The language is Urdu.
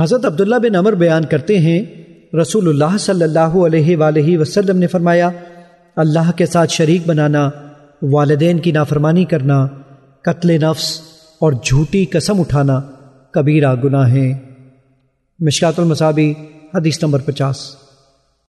حضرت عبداللہ بن عمر بیان کرتے ہیں، رسول اللہ صلی اللہ علیہ وآلہ وسلم نے فرمایا، اللہ کے ساتھ شریک بنانا، والدین کی نافرمانی کرنا، قتل نفس اور جھوٹی قسم اٹھانا کبیرہ گناہ ہیں۔ مشکات المصابی، حدیث نمبر پچاس۔